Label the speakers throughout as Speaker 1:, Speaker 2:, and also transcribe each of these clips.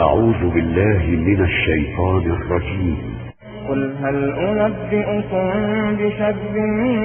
Speaker 1: أعوذ بالله من الشيطان الرجيم.
Speaker 2: قل هل أنبئكم بشر من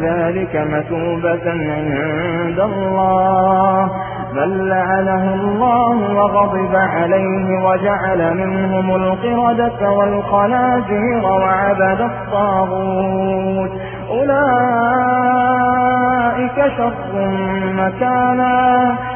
Speaker 2: ذلك مثوبة عند الله؟ من لعنه الله وغضب عليه وجعل منهم القردة والخنازير وعبد الطاغوت. أولئك شر مكانا.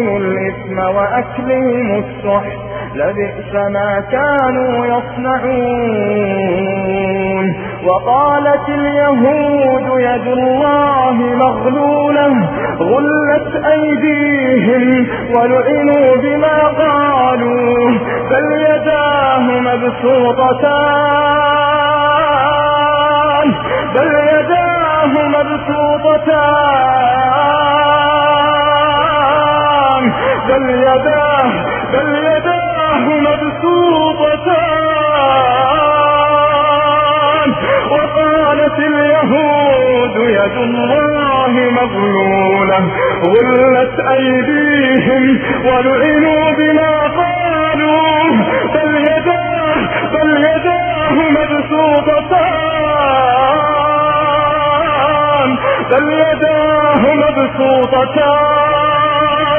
Speaker 2: وأكلهم السحت لبئس ما كانوا يصنعون. وقالت اليهود يد الله مغلولة غلت أيديهم ولعنوا بما قالوا بل يداه مبسوطتان بل يداه مبسوطتان. بل يداه بل يداه مبسوطتان. وقالت اليهود يد الله مغلولة غلت أيديهم ولعنوا بما قالوا. بل يداه بل يداه مبسوطتان. بل يداه مبسوطتان.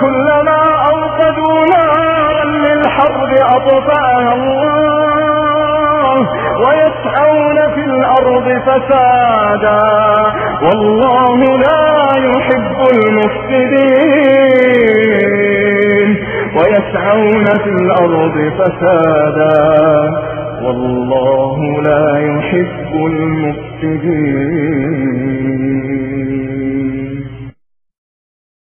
Speaker 2: كلما أوقدوا نارا للحرب أطفأها الله ويسعون في الأرض فسادا. والله لا يحب المفسدين. ويسعون في الأرض فسادا. والله لا يحب المفسدين.